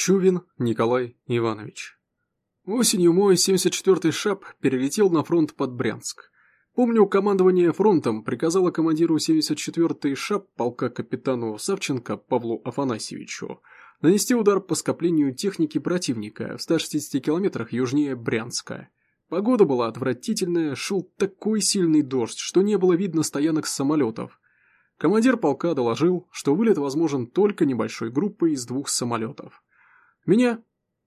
Чувин Николай Иванович. Осенью мой 74-й ШАП перелетел на фронт под Брянск. Помню, командование фронтом приказало командиру 74-й ШАП полка капитану Савченко Павлу Афанасьевичу нанести удар по скоплению техники противника в 160 километрах южнее Брянска. Погода была отвратительная, шел такой сильный дождь, что не было видно стоянок самолетов. Командир полка доложил, что вылет возможен только небольшой группой из двух самолетов. Меня,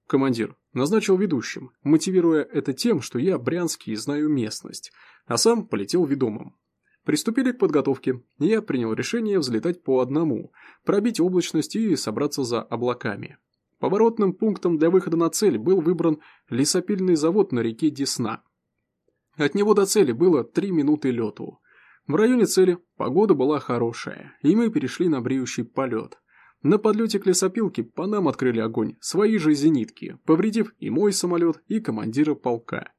командир, назначил ведущим, мотивируя это тем, что я брянский и знаю местность, а сам полетел ведомым. Приступили к подготовке, я принял решение взлетать по одному, пробить облачность и собраться за облаками. Поворотным пунктом для выхода на цель был выбран лесопильный завод на реке Десна. От него до цели было три минуты лету. В районе цели погода была хорошая, и мы перешли на бреющий полет. На подлете к лесопилке по нам открыли огонь свои же зенитки, повредив и мой самолет, и командира полка.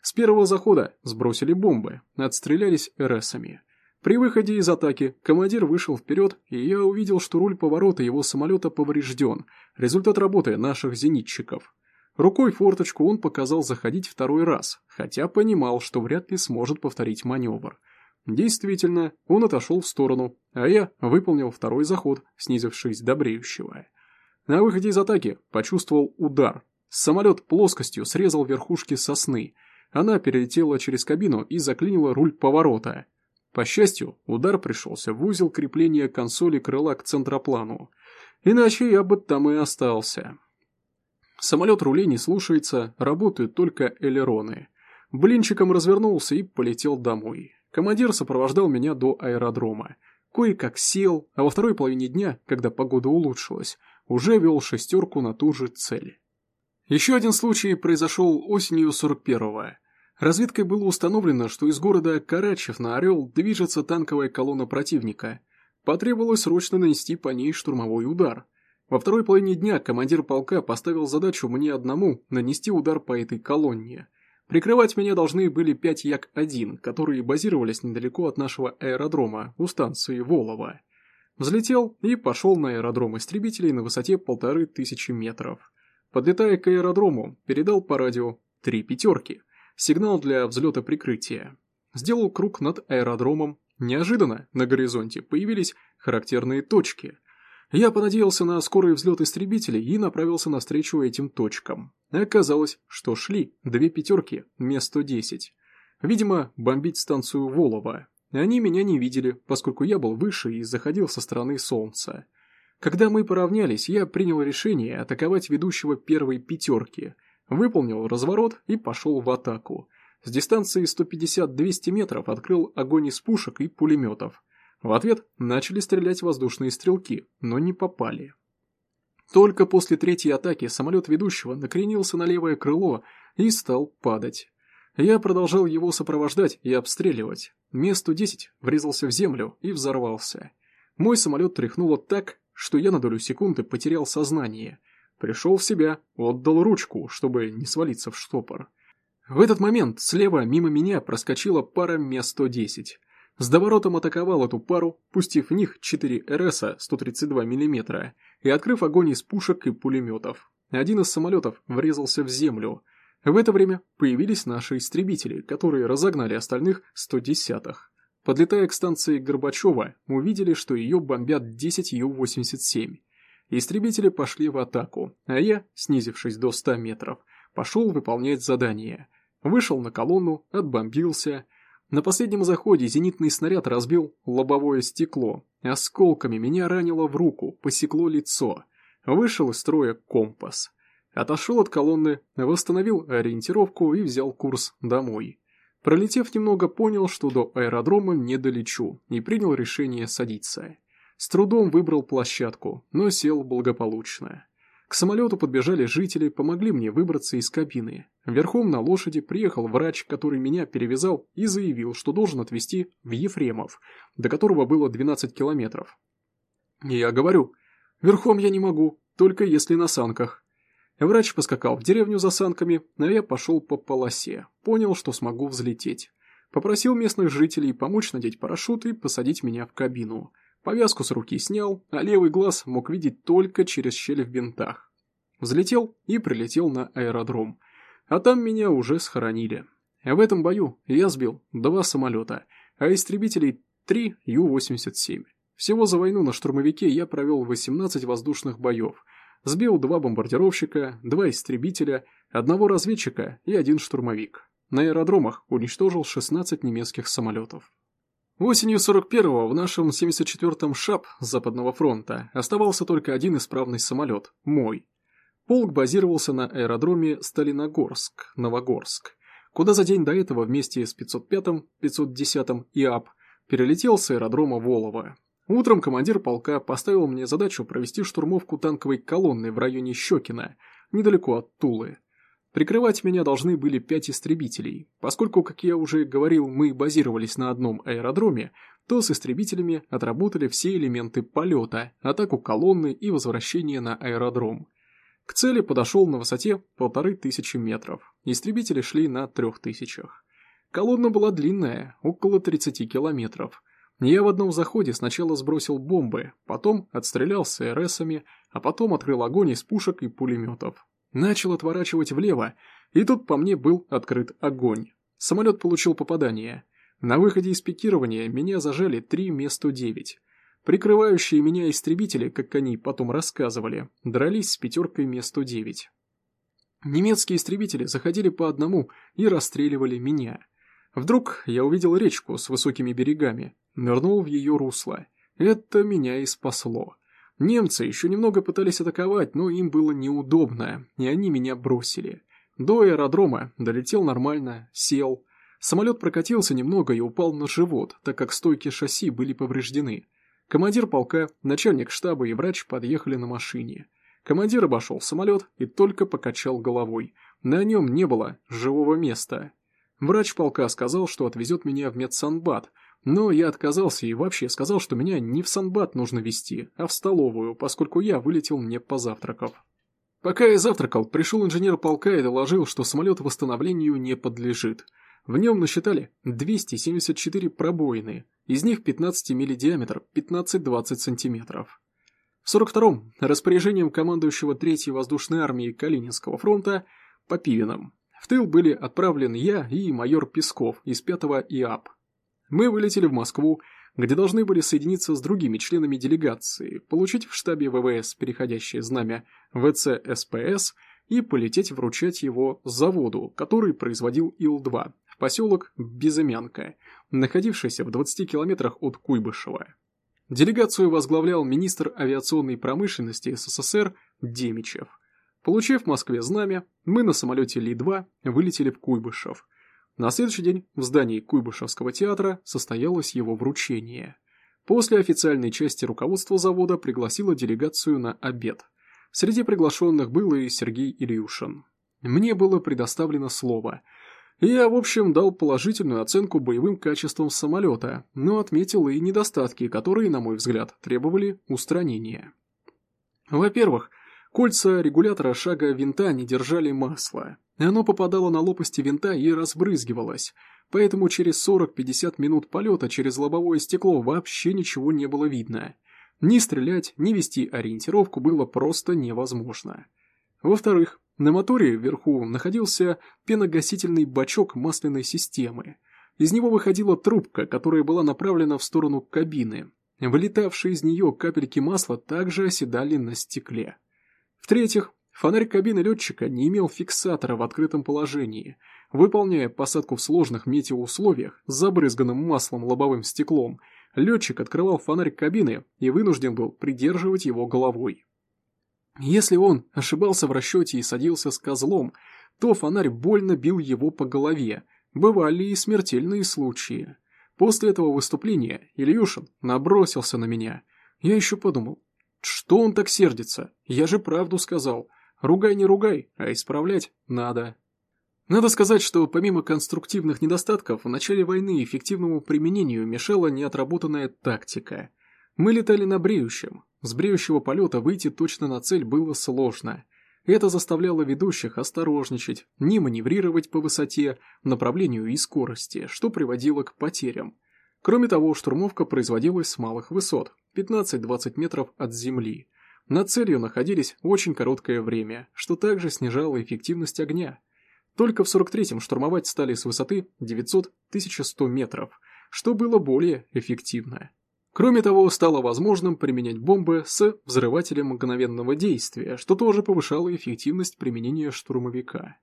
С первого захода сбросили бомбы, отстрелялись РСами. При выходе из атаки командир вышел вперед, и я увидел, что руль поворота его самолета поврежден, результат работы наших зенитчиков. Рукой форточку он показал заходить второй раз, хотя понимал, что вряд ли сможет повторить маневр. Действительно, он отошел в сторону, а я выполнил второй заход, снизившись до бреющего. На выходе из атаки почувствовал удар. Самолет плоскостью срезал верхушки сосны. Она перелетела через кабину и заклинила руль поворота. По счастью, удар пришелся в узел крепления консоли крыла к центроплану. Иначе я бы там и остался. Самолет рулей не слушается, работают только элероны. Блинчиком развернулся и полетел домой. Командир сопровождал меня до аэродрома. Кое-как сел, а во второй половине дня, когда погода улучшилась, уже вел шестерку на ту же цель. Еще один случай произошел осенью 41-го. Разведкой было установлено, что из города Карачев на Орел движется танковая колонна противника. Потребовалось срочно нанести по ней штурмовой удар. Во второй половине дня командир полка поставил задачу мне одному нанести удар по этой колонне – Прикрывать меня должны были 5 Як-1, которые базировались недалеко от нашего аэродрома, у станции Волова. Взлетел и пошел на аэродром истребителей на высоте полторы тысячи метров. Подлетая к аэродрому, передал по радио «три пятерки», сигнал для взлета прикрытия. Сделал круг над аэродромом. Неожиданно на горизонте появились характерные точки – я понадеялся на скорый взлет истребителей и направился навстречу этим точкам. Оказалось, что шли две пятерки, Ме-110. Видимо, бомбить станцию Волова. Они меня не видели, поскольку я был выше и заходил со стороны Солнца. Когда мы поравнялись, я принял решение атаковать ведущего первой пятерки, выполнил разворот и пошел в атаку. С дистанции 150-200 метров открыл огонь из пушек и пулеметов. В ответ начали стрелять воздушные стрелки, но не попали. Только после третьей атаки самолет ведущего накренился на левое крыло и стал падать. Я продолжал его сопровождать и обстреливать. Ме-110 врезался в землю и взорвался. Мой самолет тряхнуло так, что я на долю секунды потерял сознание. Пришел в себя, отдал ручку, чтобы не свалиться в штопор. В этот момент слева мимо меня проскочила пара Ме-110. С доворотом атаковал эту пару, пустив в них 4 РСа 132 мм и открыв огонь из пушек и пулеметов. Один из самолетов врезался в землю. В это время появились наши истребители, которые разогнали остальных 110-х. Подлетая к станции Горбачева, увидели, что ее бомбят 10 Ю-87. Истребители пошли в атаку, а я, снизившись до 100 метров, пошел выполнять задание. Вышел на колонну, отбомбился, на последнем заходе зенитный снаряд разбил лобовое стекло. Осколками меня ранило в руку, посекло лицо. Вышел из строя компас. Отошел от колонны, восстановил ориентировку и взял курс домой. Пролетев немного, понял, что до аэродрома не долечу, и принял решение садиться. С трудом выбрал площадку, но сел благополучно. К самолету подбежали жители, помогли мне выбраться из кабины. Верхом на лошади приехал врач, который меня перевязал и заявил, что должен отвезти в Ефремов, до которого было 12 километров. Я говорю, верхом я не могу, только если на санках. Врач поскакал в деревню за санками, а я пошел по полосе, понял, что смогу взлететь. Попросил местных жителей помочь надеть парашют и посадить меня в кабину. Повязку с руки снял, а левый глаз мог видеть только через щель в бинтах. Взлетел и прилетел на аэродром. А там меня уже схоронили. В этом бою я сбил два самолета, а истребителей три Ю-87. Всего за войну на штурмовике я провел 18 воздушных боев. Сбил два бомбардировщика, два истребителя, одного разведчика и один штурмовик. На аэродромах уничтожил 16 немецких самолетов. Осенью 41-го в нашем 74-м ШАП Западного фронта оставался только один исправный самолет – мой. Полк базировался на аэродроме Сталиногорск, Новогорск, куда за день до этого вместе с 505-м, 510-м ИАП перелетел с аэродрома Волова. Утром командир полка поставил мне задачу провести штурмовку танковой колонны в районе Щекина, недалеко от Тулы. Прикрывать меня должны были пять истребителей. Поскольку, как я уже говорил, мы базировались на одном аэродроме, то с истребителями отработали все элементы полета, атаку колонны и возвращение на аэродром. К цели подошел на высоте полторы тысячи метров. Истребители шли на трех тысячах. Колонна была длинная, около 30 километров. Я в одном заходе сначала сбросил бомбы, потом отстрелял с РСами, а потом открыл огонь из пушек и пулеметов. Начал отворачивать влево, и тут по мне был открыт огонь. Самолет получил попадание. На выходе из пикирования меня зажали 3 Ме-109. Прикрывающие меня истребители, как они потом рассказывали, дрались с пятеркой Ме-109. Немецкие истребители заходили по одному и расстреливали меня. Вдруг я увидел речку с высокими берегами, нырнул в ее русло. Это меня и спасло. Немцы еще немного пытались атаковать, но им было неудобно, и они меня бросили. До аэродрома долетел нормально, сел. Самолет прокатился немного и упал на живот, так как стойки шасси были повреждены. Командир полка, начальник штаба и врач подъехали на машине. Командир обошел самолет и только покачал головой. На нем не было живого места. Врач полка сказал, что отвезет меня в медсанбат, но я отказался и вообще сказал, что меня не в санбат нужно везти, а в столовую, поскольку я вылетел не позавтракав. Пока я завтракал, пришел инженер полка и доложил, что самолет восстановлению не подлежит. В нем насчитали 274 пробоины, из них 15 мили диаметр, 15-20 сантиметров. В 42-м распоряжением командующего 3-й воздушной армии Калининского фронта Попивиным в тыл были отправлены я и майор Песков из 5-го ИАП. Мы вылетели в Москву, где должны были соединиться с другими членами делегации, получить в штабе ВВС переходящее знамя ВЦСПС и полететь вручать его заводу, который производил Ил-2, в поселок Безымянка, находившийся в 20 километрах от Куйбышева. Делегацию возглавлял министр авиационной промышленности СССР Демичев. Получив в Москве знамя, мы на самолете Ли-2 вылетели в Куйбышев – на следующий день в здании Куйбышевского театра состоялось его вручение. После официальной части руководство завода пригласило делегацию на обед. Среди приглашенных был и Сергей Ильюшин. Мне было предоставлено слово. Я, в общем, дал положительную оценку боевым качествам самолета, но отметил и недостатки, которые, на мой взгляд, требовали устранения. Во-первых, кольца регулятора шага винта не держали масла. Оно попадало на лопасти винта и разбрызгивалось, поэтому через 40-50 минут полета через лобовое стекло вообще ничего не было видно. Ни стрелять, ни вести ориентировку было просто невозможно. Во-вторых, на моторе вверху находился пеногасительный бачок масляной системы. Из него выходила трубка, которая была направлена в сторону кабины. Вылетавшие из нее капельки масла также оседали на стекле. В-третьих, Фонарь кабины летчика не имел фиксатора в открытом положении. Выполняя посадку в сложных метеоусловиях с забрызганным маслом лобовым стеклом, летчик открывал фонарь кабины и вынужден был придерживать его головой. Если он ошибался в расчете и садился с козлом, то фонарь больно бил его по голове. Бывали и смертельные случаи. После этого выступления Ильюшин набросился на меня. Я еще подумал, что он так сердится? Я же правду сказал. Ругай не ругай, а исправлять надо. Надо сказать, что помимо конструктивных недостатков, в начале войны эффективному применению мешала неотработанная тактика. Мы летали на бреющем. С бреющего полета выйти точно на цель было сложно. Это заставляло ведущих осторожничать, не маневрировать по высоте, направлению и скорости, что приводило к потерям. Кроме того, штурмовка производилась с малых высот, 15-20 метров от земли – над целью находились очень короткое время, что также снижало эффективность огня. Только в 43-м штурмовать стали с высоты 900-1100 метров, что было более эффективно. Кроме того, стало возможным применять бомбы с взрывателем мгновенного действия, что тоже повышало эффективность применения штурмовика.